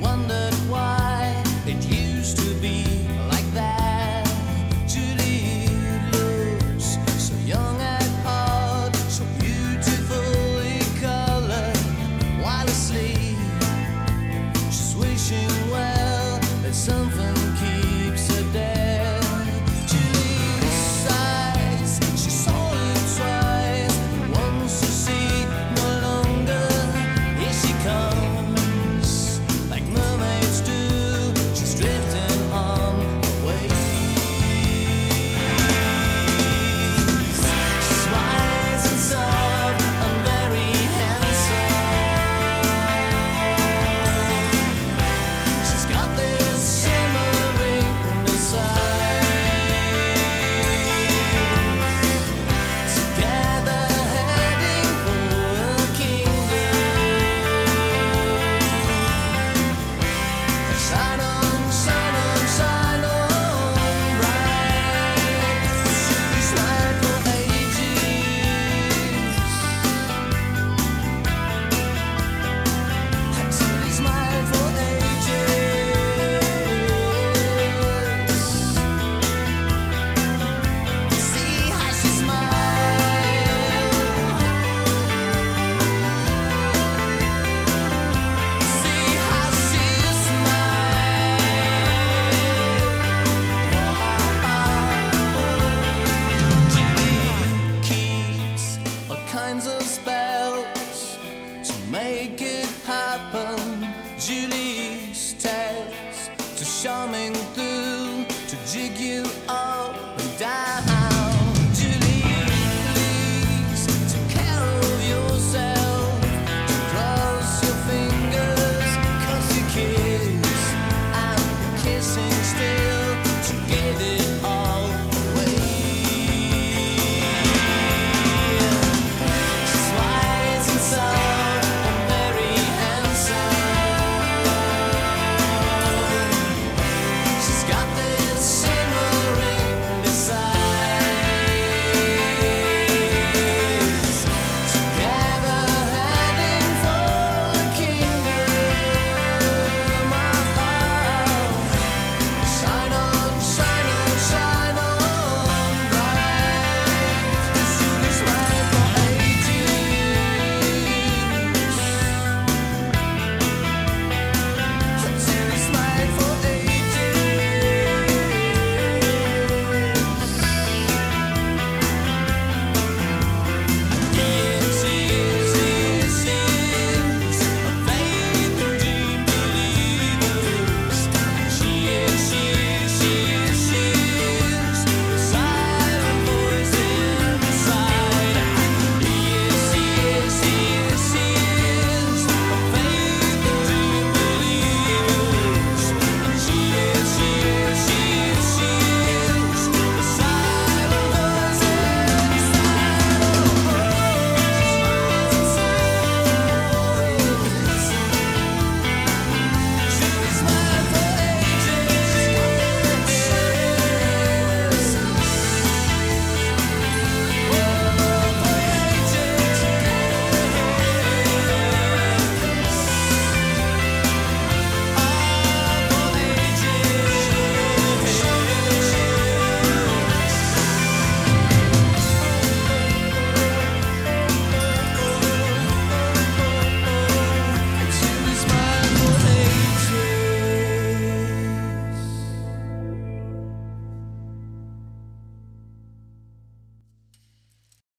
wondered why it used to be. kinds of spells to make it happen. Julie's tales to charming through to jig you up.